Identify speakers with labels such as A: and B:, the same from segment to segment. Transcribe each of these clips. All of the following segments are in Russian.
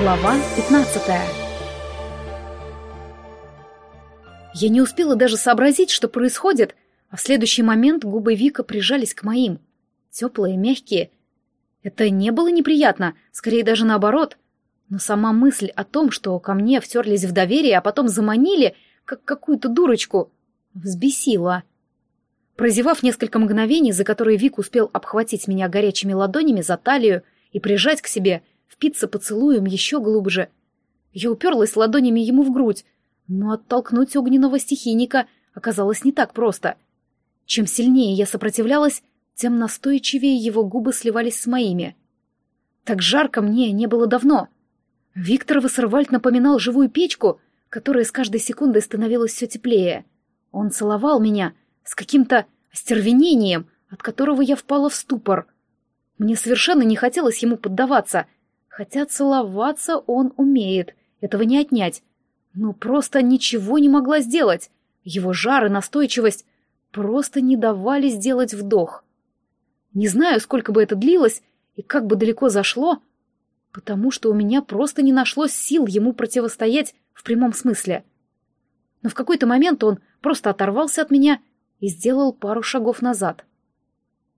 A: Глава 15 Я не успела даже сообразить, что происходит, а в следующий момент губы Вика прижались к моим. Теплые, мягкие. Это не было неприятно, скорее даже наоборот. Но сама мысль о том, что ко мне втерлись в доверие, а потом заманили, как какую-то дурочку, взбесила. Прозевав несколько мгновений, за которые Вик успел обхватить меня горячими ладонями за талию и прижать к себе, впиться поцелуем еще глубже. Я уперлась ладонями ему в грудь, но оттолкнуть огненного стихийника оказалось не так просто. Чем сильнее я сопротивлялась, тем настойчивее его губы сливались с моими. Так жарко мне не было давно. Виктор Вассервальд напоминал живую печку, которая с каждой секундой становилась все теплее. Он целовал меня с каким-то остервенением, от которого я впала в ступор. Мне совершенно не хотелось ему поддаваться — Хотя целоваться он умеет, этого не отнять. Но просто ничего не могла сделать. Его жар и настойчивость просто не давали сделать вдох. Не знаю, сколько бы это длилось и как бы далеко зашло, потому что у меня просто не нашлось сил ему противостоять в прямом смысле. Но в какой-то момент он просто оторвался от меня и сделал пару шагов назад.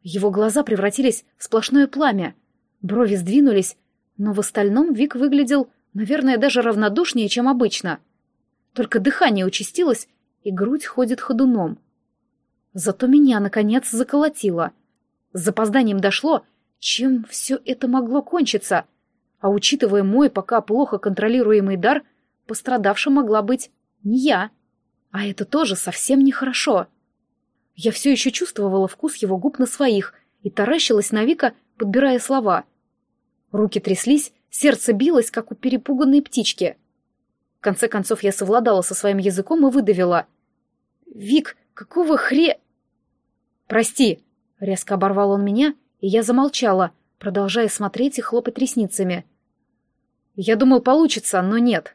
A: Его глаза превратились в сплошное пламя, брови сдвинулись, но в остальном Вик выглядел, наверное, даже равнодушнее, чем обычно. Только дыхание участилось, и грудь ходит ходуном. Зато меня, наконец, заколотило. С запозданием дошло, чем все это могло кончиться. А учитывая мой пока плохо контролируемый дар, пострадавшим могла быть не я. А это тоже совсем нехорошо. Я все еще чувствовала вкус его губ на своих и таращилась на Вика, подбирая слова — Руки тряслись, сердце билось, как у перепуганной птички. В конце концов я совладала со своим языком и выдавила. «Вик, какого хре...» «Прости!» — резко оборвал он меня, и я замолчала, продолжая смотреть и хлопать ресницами. Я думал, получится, но нет.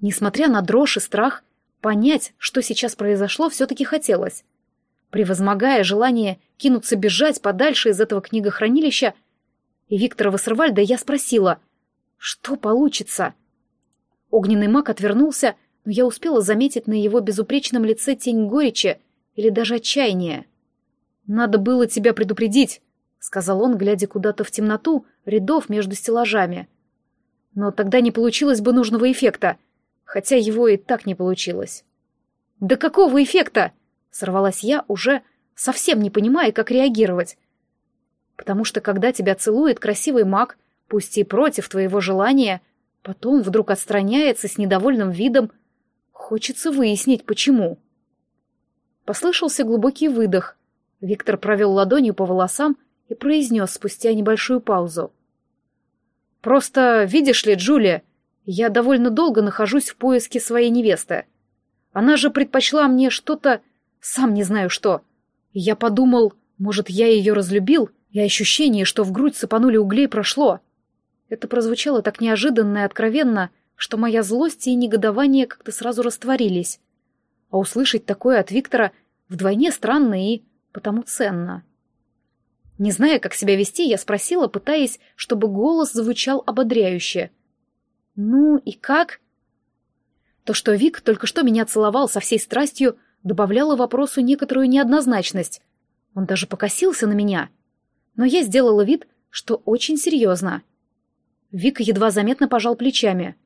A: Несмотря на дрожь и страх, понять, что сейчас произошло, все-таки хотелось. Превозмогая желание кинуться бежать подальше из этого книгохранилища, и Виктора Вассервальда я спросила, что получится? Огненный маг отвернулся, но я успела заметить на его безупречном лице тень горечи или даже отчаяния. «Надо было тебя предупредить», — сказал он, глядя куда-то в темноту рядов между стеллажами. «Но тогда не получилось бы нужного эффекта, хотя его и так не получилось». «Да какого эффекта?» — сорвалась я, уже совсем не понимая, как реагировать потому что когда тебя целует красивый маг, пусть и против твоего желания, потом вдруг отстраняется с недовольным видом, хочется выяснить, почему. Послышался глубокий выдох. Виктор провел ладонью по волосам и произнес спустя небольшую паузу. «Просто, видишь ли, Джулия, я довольно долго нахожусь в поиске своей невесты. Она же предпочла мне что-то, сам не знаю что. Я подумал, может, я ее разлюбил, и ощущение, что в грудь сыпанули углей, прошло. Это прозвучало так неожиданно и откровенно, что моя злость и негодование как-то сразу растворились. А услышать такое от Виктора вдвойне странно и потому ценно. Не зная, как себя вести, я спросила, пытаясь, чтобы голос звучал ободряюще. «Ну и как?» То, что Вик только что меня целовал со всей страстью, добавляло вопросу некоторую неоднозначность. Он даже покосился на меня — но я сделала вид, что очень серьезно. Вика едва заметно пожал плечами.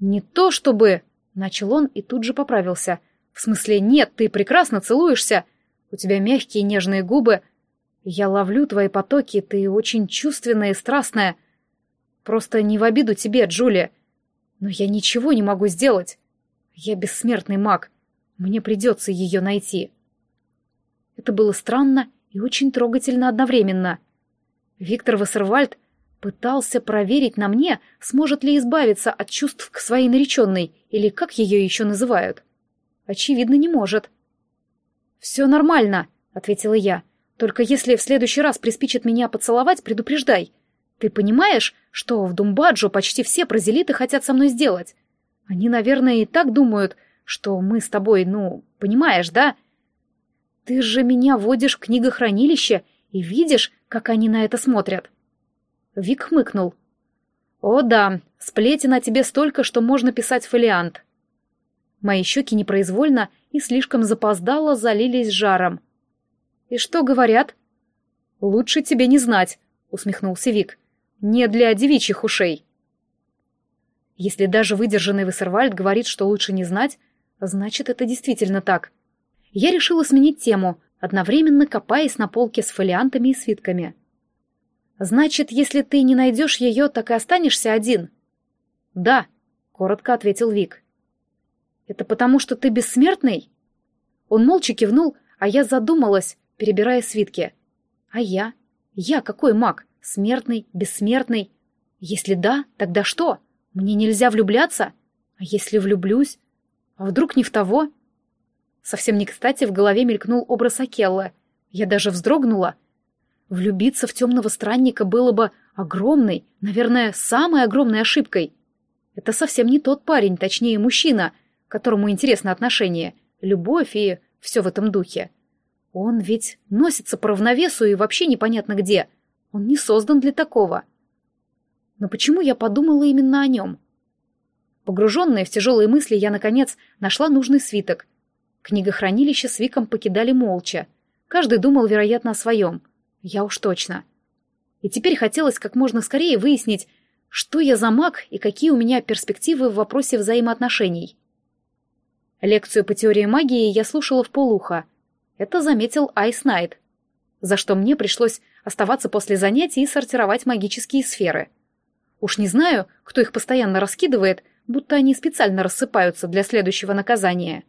A: «Не то чтобы...» — начал он и тут же поправился. «В смысле, нет, ты прекрасно целуешься. У тебя мягкие нежные губы. Я ловлю твои потоки, ты очень чувственная и страстная. Просто не в обиду тебе, Джулия. Но я ничего не могу сделать. Я бессмертный маг. Мне придется ее найти». Это было странно и очень трогательно одновременно. Виктор Вассервальд пытался проверить на мне, сможет ли избавиться от чувств к своей нареченной, или как ее еще называют. Очевидно, не может. «Все нормально», — ответила я. «Только если в следующий раз приспичит меня поцеловать, предупреждай. Ты понимаешь, что в Думбаджо почти все прозелиты хотят со мной сделать? Они, наверное, и так думают, что мы с тобой, ну, понимаешь, да?» Ты же меня водишь в книгохранилище и видишь, как они на это смотрят. Вик хмыкнул. О да, сплетен о тебе столько, что можно писать фолиант. Мои щеки непроизвольно и слишком запоздало залились жаром. «И что говорят?» «Лучше тебе не знать», — усмехнулся Вик. «Не для девичьих ушей». Если даже выдержанный Вассервальд говорит, что лучше не знать, значит, это действительно так. Я решила сменить тему, одновременно копаясь на полке с фолиантами и свитками. «Значит, если ты не найдешь ее, так и останешься один?» «Да», — коротко ответил Вик. «Это потому, что ты бессмертный?» Он молча кивнул, а я задумалась, перебирая свитки. «А я? Я какой маг? Смертный? Бессмертный? Если да, тогда что? Мне нельзя влюбляться? А если влюблюсь? А вдруг не в того?» Совсем не кстати в голове мелькнул образ Акелла. Я даже вздрогнула — Влюбиться в темного странника было бы огромной, наверное, самой огромной ошибкой. Это совсем не тот парень, точнее мужчина, которому интересно отношение, любовь и все в этом духе. Он ведь носится по равновесу и вообще непонятно где. Он не создан для такого. Но почему я подумала именно о нем? Погруженная в тяжелые мысли, я, наконец, нашла нужный свиток. Книгохранилище с Виком покидали молча. Каждый думал, вероятно, о своем. Я уж точно. И теперь хотелось как можно скорее выяснить, что я за маг и какие у меня перспективы в вопросе взаимоотношений. Лекцию по теории магии я слушала в полуха. Это заметил Айс Найт, за что мне пришлось оставаться после занятий и сортировать магические сферы. Уж не знаю, кто их постоянно раскидывает, будто они специально рассыпаются для следующего наказания.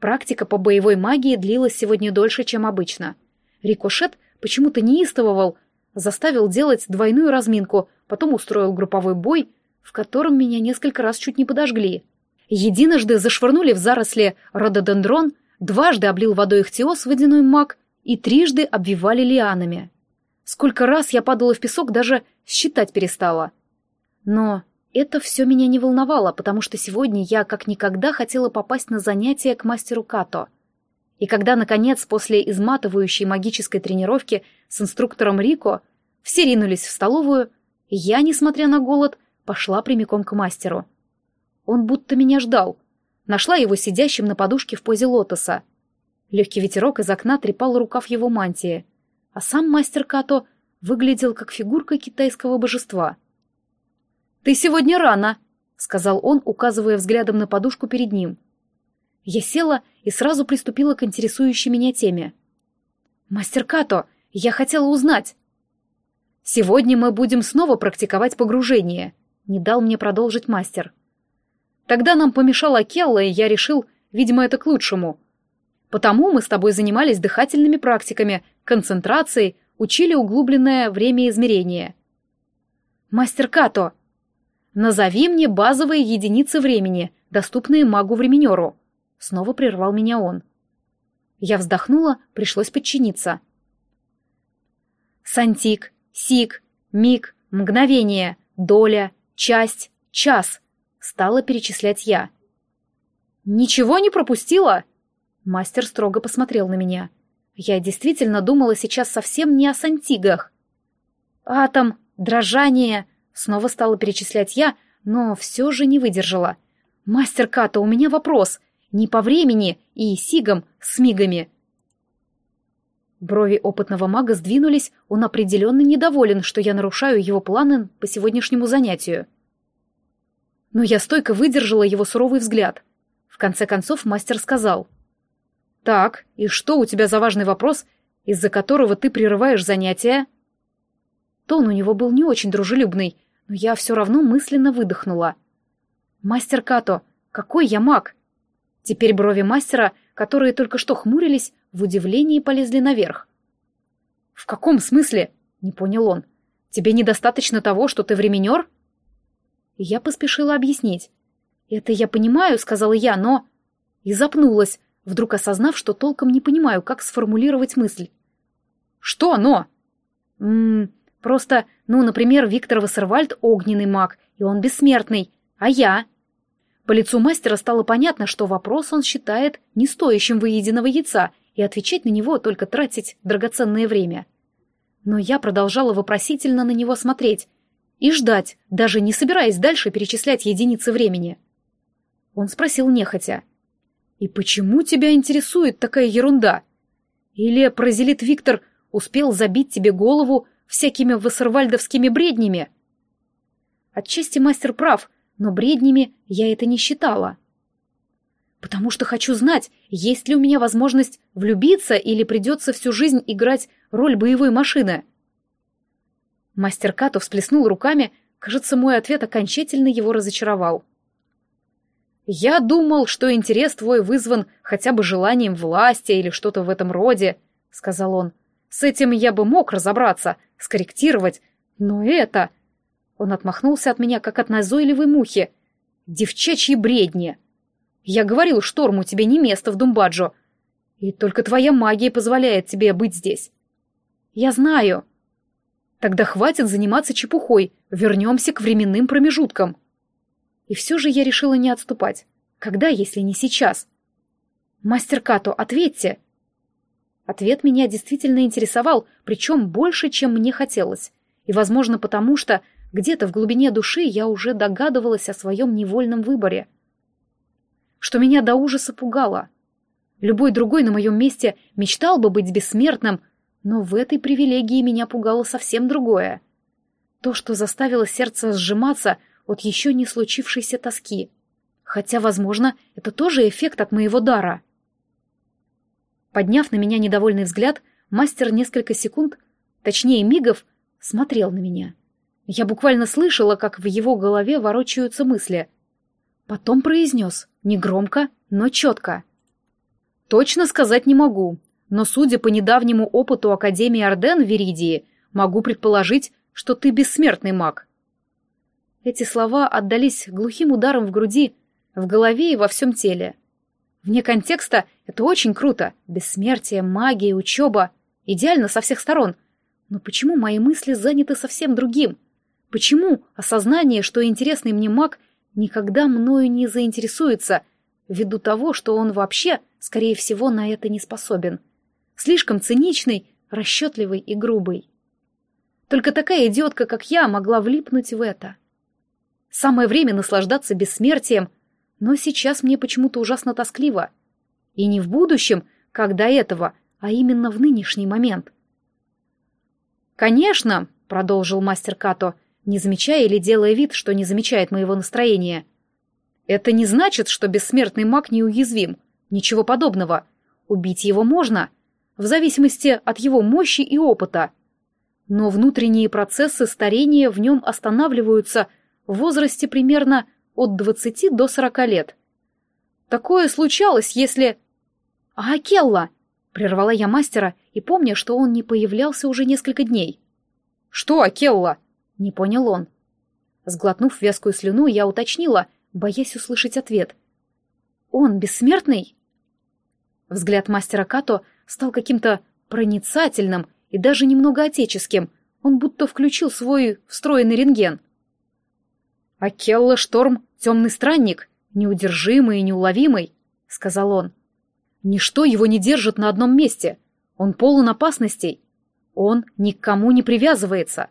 A: Практика по боевой магии длилась сегодня дольше, чем обычно — Рикошет почему-то неистовывал, заставил делать двойную разминку, потом устроил групповой бой, в котором меня несколько раз чуть не подожгли. Единожды зашвырнули в заросли рододендрон, дважды облил водой ихтиоз водяной маг и трижды обвивали лианами. Сколько раз я падала в песок, даже считать перестала. Но это все меня не волновало, потому что сегодня я как никогда хотела попасть на занятия к мастеру Като — и когда, наконец, после изматывающей магической тренировки с инструктором Рико все ринулись в столовую, я, несмотря на голод, пошла прямиком к мастеру. Он будто меня ждал. Нашла его сидящим на подушке в позе лотоса. Легкий ветерок из окна трепал рукав его мантии, а сам мастер Като выглядел как фигурка китайского божества. «Ты сегодня рано», — сказал он, указывая взглядом на подушку перед ним. Я села и сразу приступила к интересующей меня теме. «Мастер Като, я хотела узнать». «Сегодня мы будем снова практиковать погружение», — не дал мне продолжить мастер. «Тогда нам помешала Келла, и я решил, видимо, это к лучшему. Потому мы с тобой занимались дыхательными практиками, концентрацией, учили углубленное время измерения». «Мастер Като, назови мне базовые единицы времени, доступные магу-временеру», Снова прервал меня он. Я вздохнула, пришлось подчиниться. Сантик, сик, миг, мгновение, доля, часть, час. Стала перечислять я. «Ничего не пропустила?» Мастер строго посмотрел на меня. Я действительно думала сейчас совсем не о сантигах. «Атом, дрожание...» Снова стала перечислять я, но все же не выдержала. «Мастер Ката, у меня вопрос. Не по времени и сигам с мигами. Брови опытного мага сдвинулись, он определенно недоволен, что я нарушаю его планы по сегодняшнему занятию. Но я стойко выдержала его суровый взгляд. В конце концов мастер сказал. «Так, и что у тебя за важный вопрос, из-за которого ты прерываешь занятия?» Тон у него был не очень дружелюбный, но я все равно мысленно выдохнула. «Мастер Като, какой я маг? Теперь брови мастера, которые только что хмурились, в удивлении полезли наверх. «В каком смысле?» — не понял он. «Тебе недостаточно того, что ты временер?» Я поспешила объяснить. «Это я понимаю», — сказала я, но... И запнулась, вдруг осознав, что толком не понимаю, как сформулировать мысль. «Что «но»?» «Ммм, просто, ну, например, Виктор Вассервальд — огненный маг, и он бессмертный, а я...» По лицу мастера стало понятно, что вопрос он считает не стоящим выеденного яйца, и отвечать на него только тратить драгоценное время. Но я продолжала вопросительно на него смотреть, и ждать, даже не собираясь дальше перечислять единицы времени. Он спросил нехотя. «И почему тебя интересует такая ерунда? Или прозелит Виктор успел забить тебе голову всякими вассервальдовскими бреднями?» Отчасти мастер прав, но бреднями я это не считала. Потому что хочу знать, есть ли у меня возможность влюбиться или придется всю жизнь играть роль боевой машины. Мастер Като всплеснул руками, кажется, мой ответ окончательно его разочаровал. «Я думал, что интерес твой вызван хотя бы желанием власти или что-то в этом роде», — сказал он. «С этим я бы мог разобраться, скорректировать, но это...» Он отмахнулся от меня, как от назойливой мухи. «Девчачьи бредни!» «Я говорил Шторму, тебе не место в Думбаджо, и только твоя магия позволяет тебе быть здесь». «Я знаю», Тогда хватит заниматься чепухой, вернемся к временным промежуткам. И все же я решила не отступать. Когда, если не сейчас? Мастер Като, ответьте. Ответ меня действительно интересовал, причем больше, чем мне хотелось. И, возможно, потому что где-то в глубине души я уже догадывалась о своем невольном выборе. Что меня до ужаса пугало. Любой другой на моем месте мечтал бы быть бессмертным, но в этой привилегии меня пугало совсем другое. То, что заставило сердце сжиматься от еще не случившейся тоски. Хотя, возможно, это тоже эффект от моего дара. Подняв на меня недовольный взгляд, мастер несколько секунд, точнее мигов, смотрел на меня. Я буквально слышала, как в его голове ворочаются мысли. Потом произнес, негромко, но четко. «Точно сказать не могу, но, судя по недавнему опыту Академии Орден Веридии, могу предположить, что ты бессмертный маг». Эти слова отдались глухим ударом в груди, в голове и во всем теле. Вне контекста это очень круто. Бессмертие, магия, учеба. Идеально со всех сторон. Но почему мои мысли заняты совсем другим? Почему осознание, что интересный мне маг, никогда мною не заинтересуется, ввиду того, что он вообще, скорее всего, на это не способен? Слишком циничный, расчетливый и грубый. Только такая идиотка, как я, могла влипнуть в это. Самое время наслаждаться бессмертием, но сейчас мне почему-то ужасно тоскливо. И не в будущем, как до этого, а именно в нынешний момент. «Конечно», — продолжил мастер Като, не замечая или делая вид, что не замечает моего настроения. «Это не значит, что бессмертный маг неуязвим. Ничего подобного. Убить его можно, в зависимости от его мощи и опыта. Но внутренние процессы старения в нем останавливаются в возрасте примерно от 20 до 40 лет. Такое случалось, если... «А Акелла!» — прервала я мастера и помня, что он не появлялся уже несколько дней. «Что Акелла?» — не понял он. Сглотнув вязкую слюну, я уточнила, боясь услышать ответ. «Он бессмертный?» Взгляд мастера Като стал каким-то проницательным и даже немного отеческим. Он будто включил свой встроенный рентген. «А Келла Шторм — темный странник, неудержимый и неуловимый», — сказал он. «Ничто его не держит на одном месте. Он полон опасностей. Он ни к кому не привязывается.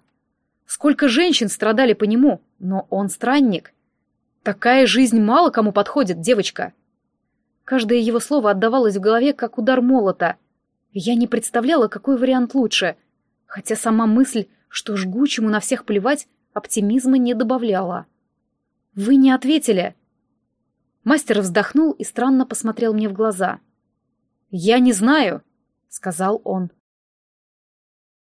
A: Сколько женщин страдали по нему, но он странник. Такая жизнь мало кому подходит, девочка». Каждое его слово отдавалось в голове, как удар молота. Я не представляла, какой вариант лучше, хотя сама мысль, что жгучему на всех плевать, оптимизма не добавляла. «Вы не ответили!» Мастер вздохнул и странно посмотрел мне в глаза. «Я не знаю», — сказал он.